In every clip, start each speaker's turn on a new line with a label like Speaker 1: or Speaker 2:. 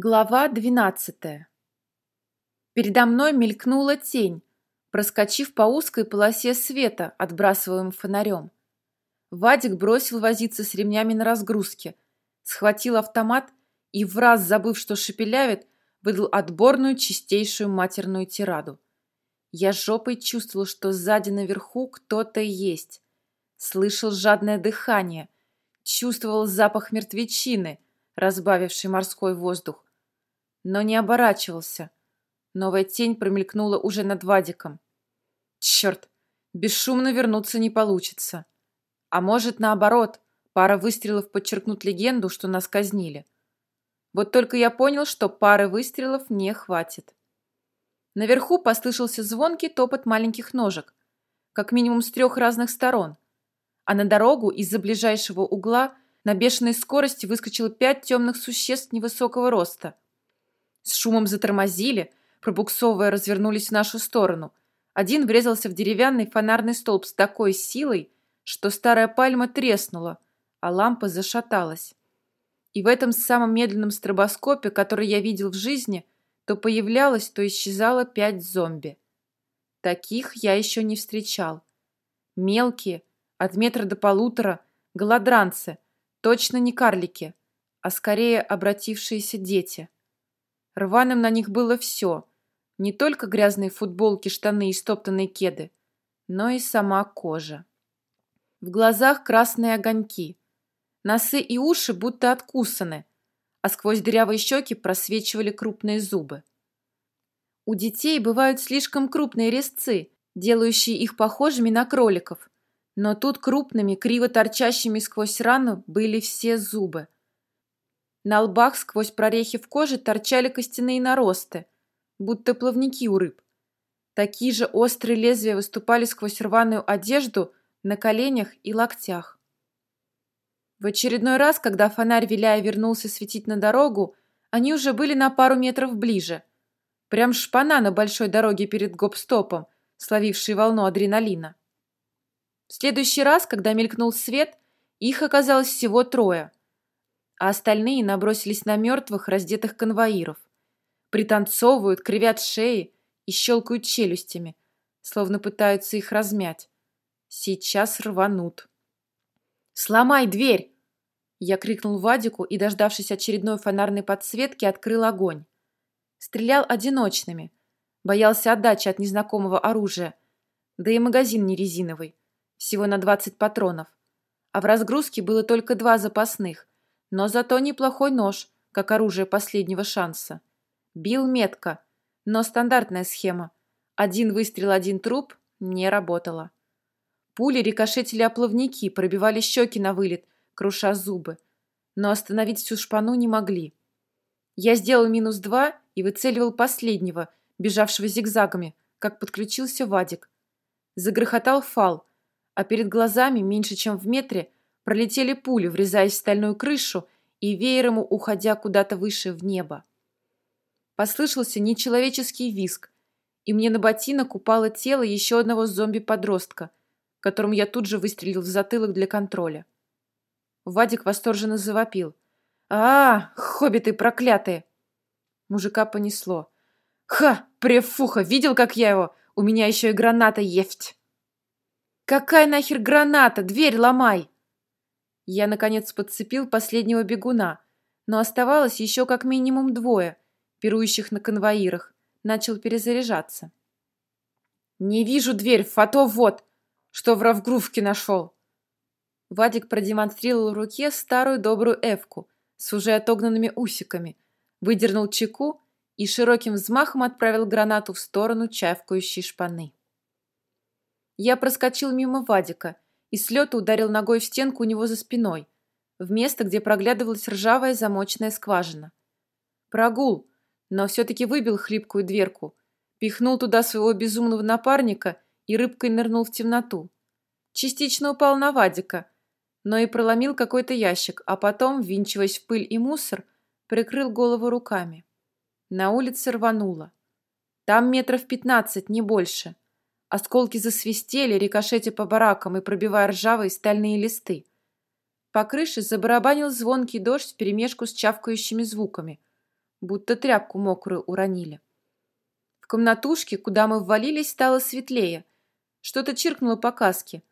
Speaker 1: Глава двенадцатая. Передо мной мелькнула тень, проскочив по узкой полосе света, отбрасываемым фонарем. Вадик бросил возиться с ремнями на разгрузке, схватил автомат и, в раз забыв, что шепелявит, выдал отборную чистейшую матерную тираду. Я жопой чувствовал, что сзади наверху кто-то есть. Слышал жадное дыхание, чувствовал запах мертвечины, разбавивший морской воздух но не оборачивался. Новая тень промелькнула уже над Вадиком. Черт, бесшумно вернуться не получится. А может, наоборот, пара выстрелов подчеркнут легенду, что нас казнили. Вот только я понял, что пары выстрелов не хватит. Наверху послышался звонкий топот маленьких ножек, как минимум с трех разных сторон. А на дорогу из-за ближайшего угла на бешеной скорости выскочило пять темных существ невысокого роста – с шумом затормозили, пробуксовывая, развернулись в нашу сторону. Один врезался в деревянный фонарный столб с такой силой, что старая пальма треснула, а лампа зашаталась. И в этом самом медленном стробоскопе, который я видел в жизни, то появлялось, то исчезало пять зомби. Таких я еще не встречал. Мелкие, от метра до полутора, голодранцы, точно не карлики, а скорее обратившиеся дети. Рваным на них было все. Не только грязные футболки, штаны и стоптанные кеды, но и сама кожа. В глазах красные огоньки. Носы и уши будто откусаны, а сквозь дырявые щеки просвечивали крупные зубы. У детей бывают слишком крупные резцы, делающие их похожими на кроликов. Но тут крупными, криво торчащими сквозь рану были все зубы – на лбах сквозь прорехи в коже торчали костяные наросты, будто плавники у рыб. Такие же острые лезвия выступали сквозь рваную одежду на коленях и локтях. В очередной раз, когда фонарь виляя вернулся светить на дорогу, они уже были на пару метров ближе. Прям шпана на большой дороге перед гоп-стопом, словившей волну адреналина. В следующий раз, когда мелькнул свет, их оказалось всего трое – а остальные набросились на мертвых, раздетых конвоиров. Пританцовывают, кривят шеи и щелкают челюстями, словно пытаются их размять. Сейчас рванут. «Сломай дверь!» Я крикнул Вадику и, дождавшись очередной фонарной подсветки, открыл огонь. Стрелял одиночными. Боялся отдачи от незнакомого оружия. Да и магазин не резиновый. Всего на 20 патронов. А в разгрузке было только два запасных. Но зато неплохой нож, как оружие последнего шанса. Бил метко, но стандартная схема. Один выстрел, один труп не работала. Пули рикошетили о плавники, пробивали щеки на вылет, круша зубы. Но остановить всю шпану не могли. Я сделал минус два и выцеливал последнего, бежавшего зигзагами, как подключился Вадик. Загрохотал фал, а перед глазами, меньше чем в метре, Пролетели пули, врезаясь в стальную крышу и веером уходя куда-то выше в небо. Послышался нечеловеческий визг, и мне на ботинок упало тело еще одного зомби-подростка, которому я тут же выстрелил в затылок для контроля. Вадик восторженно завопил. «А, хоббиты проклятые!» Мужика понесло. «Ха, префуха, видел, как я его? У меня еще и граната есть!» «Какая нахер граната? Дверь ломай!» Я, наконец, подцепил последнего бегуна, но оставалось еще как минимум двое, пирующих на конвоирах. Начал перезаряжаться. «Не вижу дверь, фото вот, что в Равгрувке нашел!» Вадик продемонстрировал в руке старую добрую эвку с уже отогнанными усиками, выдернул чеку и широким взмахом отправил гранату в сторону чавкающей шпаны. Я проскочил мимо Вадика – и с лета ударил ногой в стенку у него за спиной, в место, где проглядывалась ржавая замочная скважина. Прогул, но все-таки выбил хлипкую дверку, пихнул туда своего безумного напарника и рыбкой нырнул в темноту. Частично упал на Вадика, но и проломил какой-то ящик, а потом, ввинчиваясь в пыль и мусор, прикрыл голову руками. На улице рвануло. Там метров пятнадцать, не больше — Осколки засвистели, рикошетя по баракам и пробивая ржавые стальные листы. По крыше забарабанил звонкий дождь вперемешку с чавкающими звуками. будто тряпку мокрую уронили. В комнатушке, куда мы ввалились, стало светлее. Что-то чиркнуло по каске,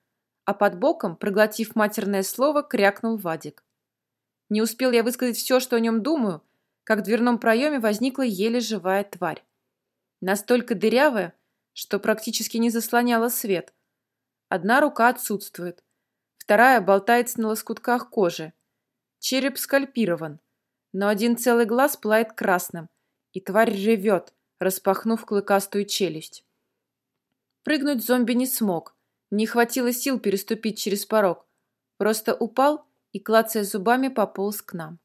Speaker 1: а под боком, проглотив матерное слово, крякнул Вадик. Не успел я высказать все, что о нем думаю, как в дверном проеме возникла еле живая тварь. Настолько дырявая, что практически не заслоняла свет. Одна рука отсутствует, вторая болтается на лоскутках кожи. Череп скальпирован, но один целый глаз пылает красным, и тварь ревет, распахнув клыкастую челюсть. Прыгнуть зомби не смог, не хватило сил переступить через порог. Просто упал и, клацая зубами, пополз к нам.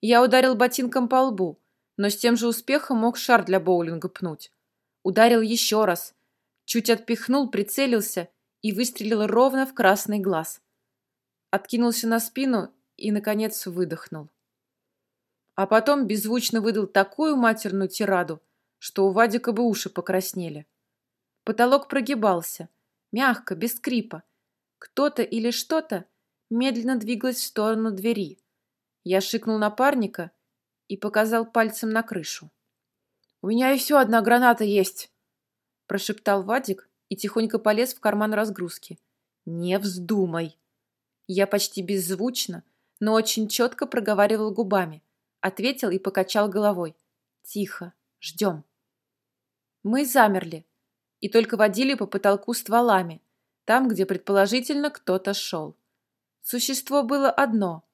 Speaker 1: Я ударил ботинком по лбу, но с тем же успехом мог шар для боулинга пнуть. Ударил еще раз, чуть отпихнул, прицелился и выстрелил ровно в красный глаз. Откинулся на спину и, наконец, выдохнул. А потом беззвучно выдал такую матерную тираду, что у Вадика бы уши покраснели. Потолок прогибался, мягко, без скрипа. Кто-то или что-то медленно двигалось в сторону двери. Я шикнул напарника и показал пальцем на крышу. «У меня еще одна граната есть!» прошептал Вадик и тихонько полез в карман разгрузки. «Не вздумай!» Я почти беззвучно, но очень четко проговаривал губами, ответил и покачал головой. «Тихо, ждем». Мы замерли и только водили по потолку стволами, там, где предположительно кто-то шел. Существо было одно,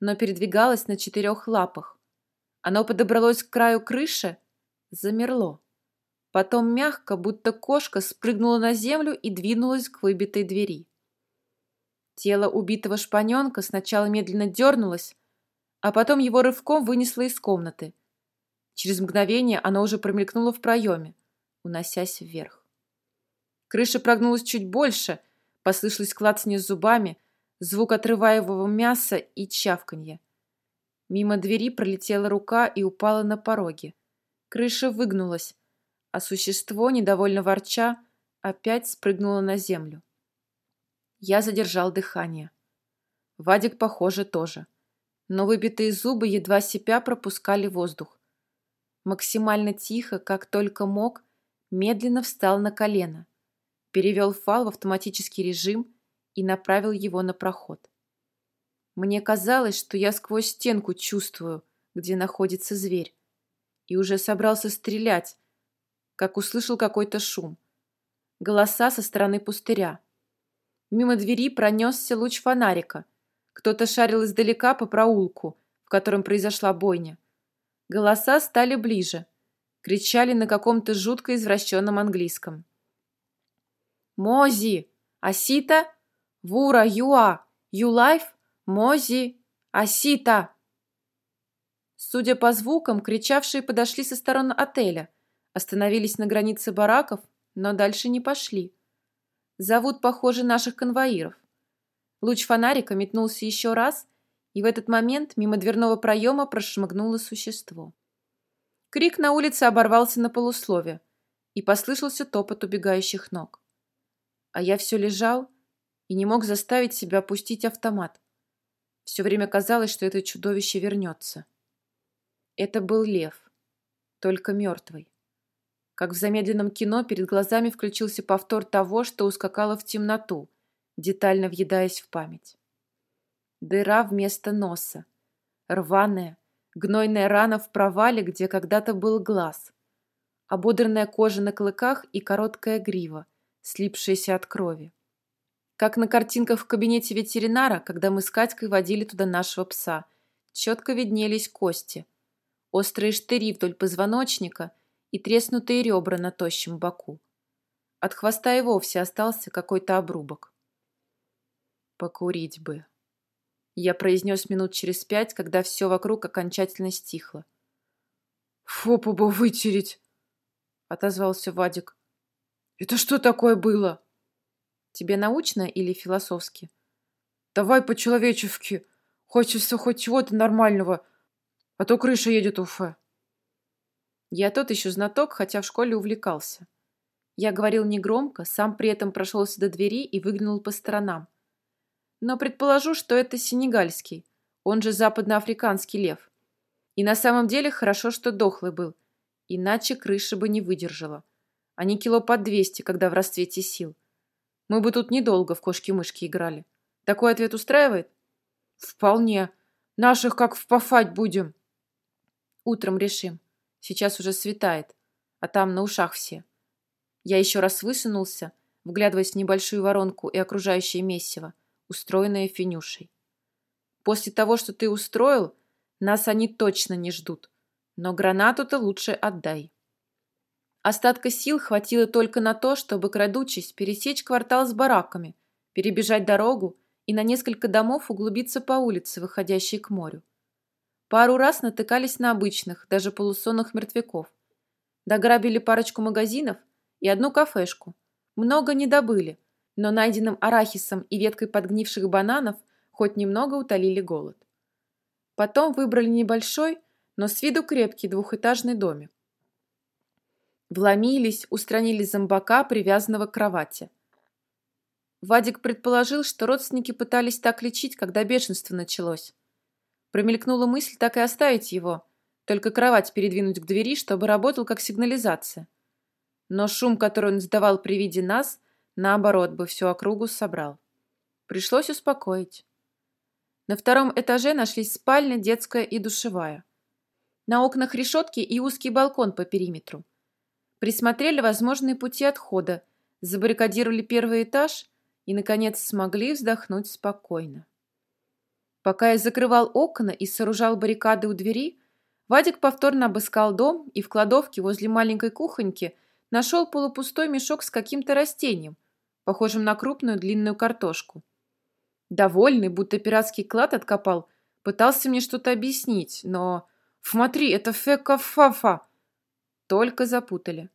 Speaker 1: но передвигалось на четырех лапах. Оно подобралось к краю крыши, замерло. Потом мягко, будто кошка, спрыгнула на землю и двинулась к выбитой двери. Тело убитого шпаненка сначала медленно дернулось, а потом его рывком вынесло из комнаты. Через мгновение оно уже промелькнуло в проеме, уносясь вверх. Крыша прогнулась чуть больше, послышалось клацанье зубами, звук отрываемого мяса и чавканье. Мимо двери пролетела рука и упала на пороге. Крыша выгнулась, а существо, недовольно ворча, опять спрыгнуло на землю. Я задержал дыхание. Вадик, похоже, тоже. Но выбитые зубы едва сипя пропускали воздух. Максимально тихо, как только мог, медленно встал на колено, перевел фал в автоматический режим и направил его на проход. Мне казалось, что я сквозь стенку чувствую, где находится зверь, и уже собрался стрелять, как услышал какой-то шум. Голоса со стороны пустыря. Мимо двери пронесся луч фонарика. Кто-то шарил издалека по проулку, в котором произошла бойня. Голоса стали ближе. Кричали на каком-то жутко извращенном английском. «Мози! Асита! Вура! Юа! Юлайф! Мози! Асита!» Судя по звукам, кричавшие подошли со стороны отеля – Остановились на границе бараков, но дальше не пошли. Зовут, похоже, наших конвоиров. Луч фонарика метнулся еще раз, и в этот момент мимо дверного проема прошмыгнуло существо. Крик на улице оборвался на полуслове, и послышался топот убегающих ног. А я все лежал и не мог заставить себя опустить автомат. Все время казалось, что это чудовище вернется. Это был лев, только мертвый. Как в замедленном кино перед глазами включился повтор того, что ускакало в темноту, детально въедаясь в память. Дыра вместо носа. Рваная, гнойная рана в провале, где когда-то был глаз. Ободранная кожа на клыках и короткая грива, слипшаяся от крови. Как на картинках в кабинете ветеринара, когда мы с Катькой водили туда нашего пса, четко виднелись кости. Острые штыри вдоль позвоночника – и треснутые ребра на тощем боку. От хвоста и вовсе остался какой-то обрубок. «Покурить бы», — я произнес минут через пять, когда все вокруг окончательно стихло. «Фопу бы вытереть!» — отозвался Вадик. «Это что такое было?» «Тебе научно или философски?» «Давай по-человечески. Хочется хоть чего-то нормального, а то крыша едет Уфе». Я тот еще знаток, хотя в школе увлекался. Я говорил негромко, сам при этом прошелся до двери и выглянул по сторонам. Но предположу, что это сенегальский, он же западноафриканский лев. И на самом деле хорошо, что дохлый был, иначе крыша бы не выдержала. Они кило под двести, когда в расцвете сил. Мы бы тут недолго в кошки-мышки играли. Такой ответ устраивает? Вполне. Наших как впафать будем. Утром решим. Сейчас уже светает, а там на ушах все. Я еще раз высунулся, вглядываясь в небольшую воронку и окружающее месиво, устроенное Финюшей. После того, что ты устроил, нас они точно не ждут. Но гранату-то лучше отдай. Остатка сил хватило только на то, чтобы, крадучись, пересечь квартал с бараками, перебежать дорогу и на несколько домов углубиться по улице, выходящей к морю. Пару раз натыкались на обычных, даже полусонных мертвяков. Дограбили парочку магазинов и одну кафешку. Много не добыли, но найденным арахисом и веткой подгнивших бананов хоть немного утолили голод. Потом выбрали небольшой, но с виду крепкий двухэтажный домик. Вломились, устранили зомбака, привязанного к кровати. Вадик предположил, что родственники пытались так лечить, когда бешенство началось. Промелькнула мысль так и оставить его, только кровать передвинуть к двери, чтобы работал как сигнализация. Но шум, который он издавал при виде нас, наоборот, бы всю округу собрал. Пришлось успокоить. На втором этаже нашлись спальня, детская и душевая. На окнах решетки и узкий балкон по периметру. Присмотрели возможные пути отхода, забаррикадировали первый этаж и, наконец, смогли вздохнуть спокойно. Пока я закрывал окна и сооружал баррикады у двери, Вадик повторно обыскал дом и в кладовке возле маленькой кухоньки нашел полупустой мешок с каким-то растением, похожим на крупную длинную картошку. Довольный, будто пиратский клад откопал, пытался мне что-то объяснить, но... «Смотри, это фека-фафа!» Только запутали.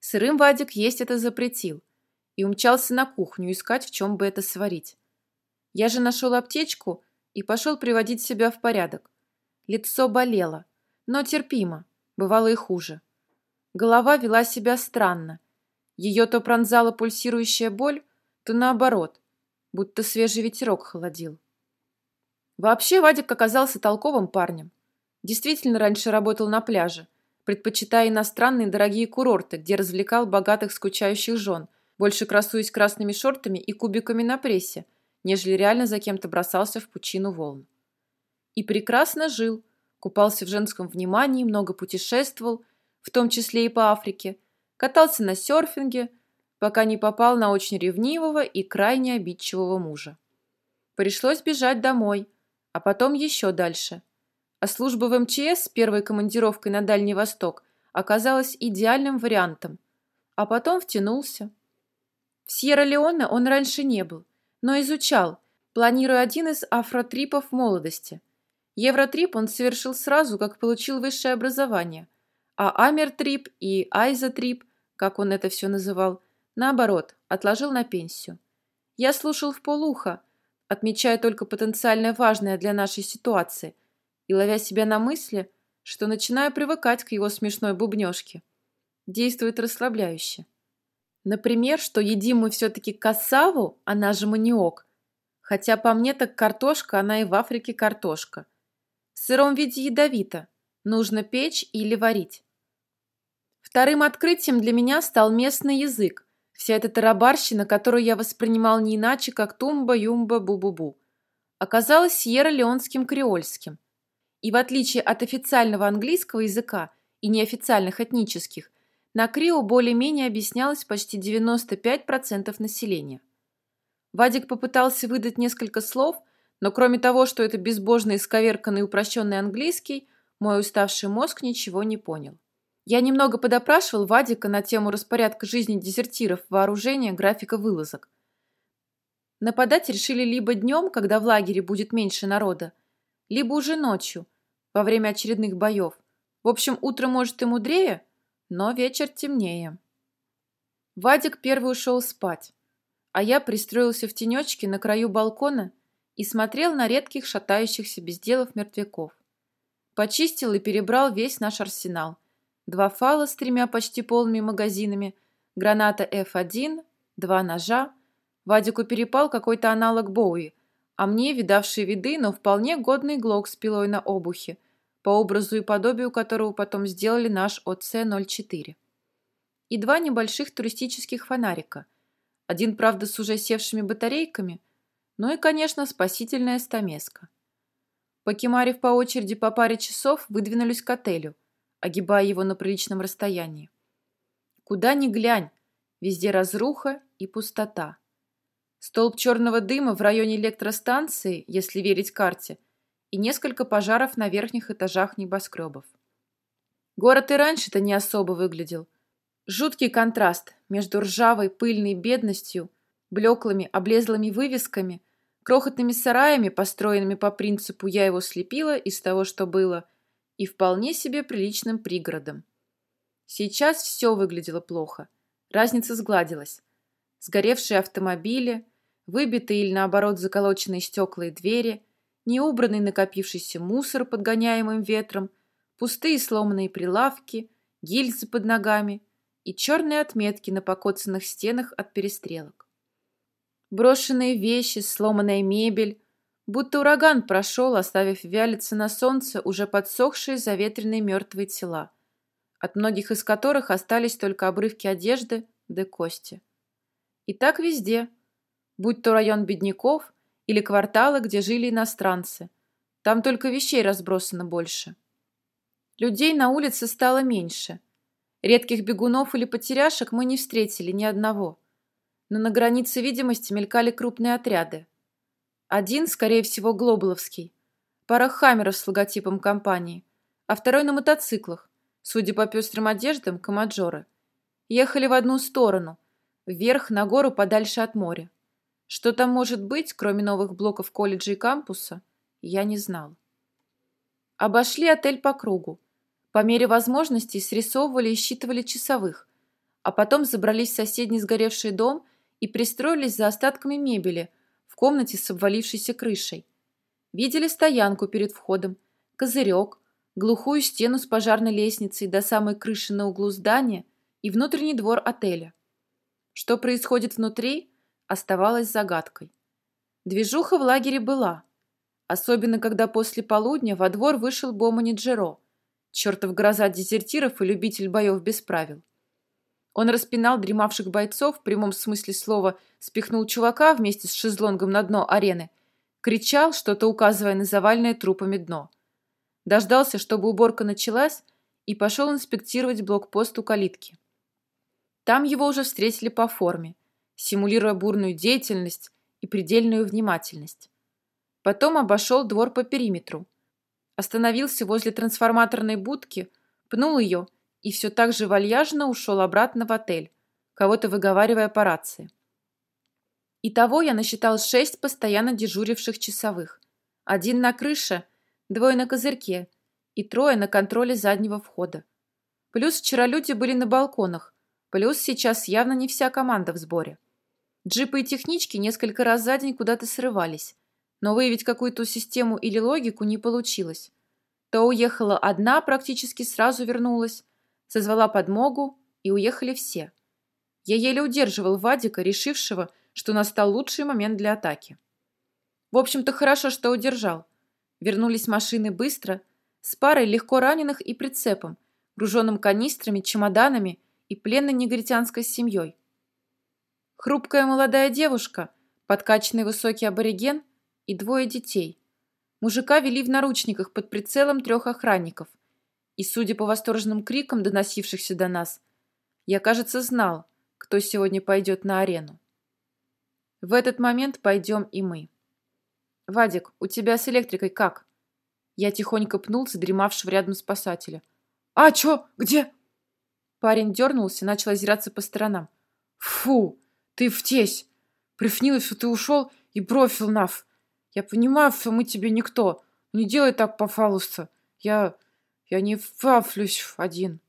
Speaker 1: Сырым Вадик есть это запретил и умчался на кухню искать, в чем бы это сварить. Я же нашел аптечку и пошел приводить себя в порядок. Лицо болело, но терпимо, бывало и хуже. Голова вела себя странно. Ее то пронзала пульсирующая боль, то наоборот, будто свежий ветерок холодил. Вообще Вадик оказался толковым парнем. Действительно раньше работал на пляже, предпочитая иностранные дорогие курорты, где развлекал богатых скучающих жен, больше красуясь красными шортами и кубиками на прессе, нежели реально за кем-то бросался в пучину волн. И прекрасно жил, купался в женском внимании, много путешествовал, в том числе и по Африке, катался на серфинге, пока не попал на очень ревнивого и крайне обидчивого мужа. Пришлось бежать домой, а потом еще дальше. А служба в МЧС с первой командировкой на Дальний Восток оказалась идеальным вариантом, а потом втянулся. В Сьерра-Леоне он раньше не был, но изучал, планируя один из афротрипов молодости. Евротрип он совершил сразу, как получил высшее образование, а Амертрип и Айзотрип, как он это все называл, наоборот, отложил на пенсию. Я слушал в полухо, отмечая только потенциально важное для нашей ситуации и ловя себя на мысли, что начинаю привыкать к его смешной бубнежке. Действует расслабляюще. Например, что едим мы все-таки кассаву, она же маниок. Хотя по мне так картошка, она и в Африке картошка. В сыром виде ядовито. Нужно печь или варить. Вторым открытием для меня стал местный язык. Вся эта тарабарщина, которую я воспринимал не иначе, как тумба-юмба-бу-бу-бу, оказалась сьерра-леонским креольским. И в отличие от официального английского языка и неофициальных этнических, на Крио более-менее объяснялось почти 95% населения. Вадик попытался выдать несколько слов, но кроме того, что это безбожно исковерканный упрощенный английский, мой уставший мозг ничего не понял. Я немного подопрашивал Вадика на тему распорядка жизни дезертиров, вооружения, графика вылазок. Нападать решили либо днем, когда в лагере будет меньше народа, либо уже ночью, во время очередных боев. В общем, утро может и мудрее, но вечер темнее. Вадик первый ушел спать, а я пристроился в тенечке на краю балкона и смотрел на редких шатающихся без делов мертвяков. Почистил и перебрал весь наш арсенал. Два фала с тремя почти полными магазинами, граната F1, два ножа. Вадику перепал какой-то аналог Боуи, а мне, видавший виды, но вполне годный глок с пилой на обухе, по образу и подобию которого потом сделали наш ОЦ-04. И два небольших туристических фонарика. Один, правда, с уже севшими батарейками, ну и, конечно, спасительная стамеска. Покемарив по очереди по паре часов, выдвинулись к отелю, огибая его на приличном расстоянии. Куда ни глянь, везде разруха и пустота. Столб черного дыма в районе электростанции, если верить карте, и несколько пожаров на верхних этажах небоскребов. Город и раньше-то не особо выглядел. Жуткий контраст между ржавой пыльной бедностью, блеклыми облезлыми вывесками, крохотными сараями, построенными по принципу «я его слепила» из того, что было, и вполне себе приличным пригородом. Сейчас все выглядело плохо. Разница сгладилась. Сгоревшие автомобили, выбитые или наоборот заколоченные стекла и двери, неубранный накопившийся мусор, подгоняемым ветром, пустые сломанные прилавки, гильзы под ногами и черные отметки на покоцанных стенах от перестрелок. Брошенные вещи, сломанная мебель, будто ураган прошел, оставив вялиться на солнце уже подсохшие заветренные мертвые тела, от многих из которых остались только обрывки одежды да кости. И так везде, будь то район бедняков или кварталы, где жили иностранцы. Там только вещей разбросано больше. Людей на улице стало меньше. Редких бегунов или потеряшек мы не встретили ни одного. Но на границе видимости мелькали крупные отряды. Один, скорее всего, глобаловский. Пара хаммеров с логотипом компании. А второй на мотоциклах. Судя по пестрым одеждам, комаджоры. Ехали в одну сторону – вверх на гору подальше от моря. Что там может быть, кроме новых блоков колледжа и кампуса, я не знал. Обошли отель по кругу. По мере возможностей срисовывали и считывали часовых, а потом забрались в соседний сгоревший дом и пристроились за остатками мебели в комнате с обвалившейся крышей. Видели стоянку перед входом, козырек, глухую стену с пожарной лестницей до самой крыши на углу здания и внутренний двор отеля. Что происходит внутри, оставалось загадкой. Движуха в лагере была, особенно когда после полудня во двор вышел Бомани Джеро, чертов гроза дезертиров и любитель боев без правил. Он распинал дремавших бойцов, в прямом смысле слова спихнул чувака вместе с шезлонгом на дно арены, кричал, что-то указывая на заваленное трупами дно. Дождался, чтобы уборка началась, и пошел инспектировать блокпост у калитки. Там его уже встретили по форме, симулируя бурную деятельность и предельную внимательность. Потом обошел двор по периметру. Остановился возле трансформаторной будки, пнул ее и все так же вальяжно ушел обратно в отель, кого-то выговаривая по рации. Итого я насчитал шесть постоянно дежуривших часовых. Один на крыше, двое на козырьке и трое на контроле заднего входа. Плюс вчера люди были на балконах, Плюс сейчас явно не вся команда в сборе. Джипы и технички несколько раз за день куда-то срывались, но выявить какую-то систему или логику не получилось. То уехала одна, практически сразу вернулась, созвала подмогу, и уехали все. Я еле удерживал Вадика, решившего, что настал лучший момент для атаки. В общем-то, хорошо, что удержал. Вернулись машины быстро, с парой легко раненых и прицепом, груженным канистрами, чемоданами и пленной негритянской семьей. Хрупкая молодая девушка, подкачанный высокий абориген и двое детей. Мужика вели в наручниках под прицелом трех охранников. И, судя по восторженным крикам, доносившихся до нас, я, кажется, знал, кто сегодня пойдет на арену. В этот момент пойдем и мы. «Вадик, у тебя с электрикой как?» Я тихонько пнул задремавшего рядом спасателя. «А, чё? Где?» Парень дернулся, начал озираться по сторонам. «Фу! Ты втесь! Прифнилось, что ты ушел и бросил наф! Я понимаю, что мы тебе никто. Не делай так, пожалуйста. Я... я не фафлюсь один».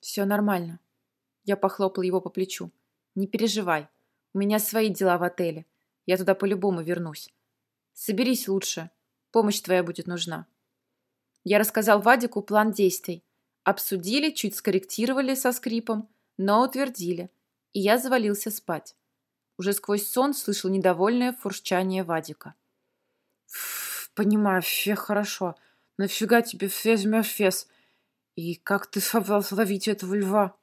Speaker 1: «Все нормально». Я похлопал его по плечу. «Не переживай. У меня свои дела в отеле. Я туда по-любому вернусь. Соберись лучше. Помощь твоя будет нужна». Я рассказал Вадику план действий, Обсудили, чуть скорректировали со скрипом, но утвердили, и я завалился спать. Уже сквозь сон слышал недовольное фурчание Вадика. «Понимаю, все хорошо,
Speaker 2: Нафига тебе фез Мерфес? И как ты собрался ловить этого льва?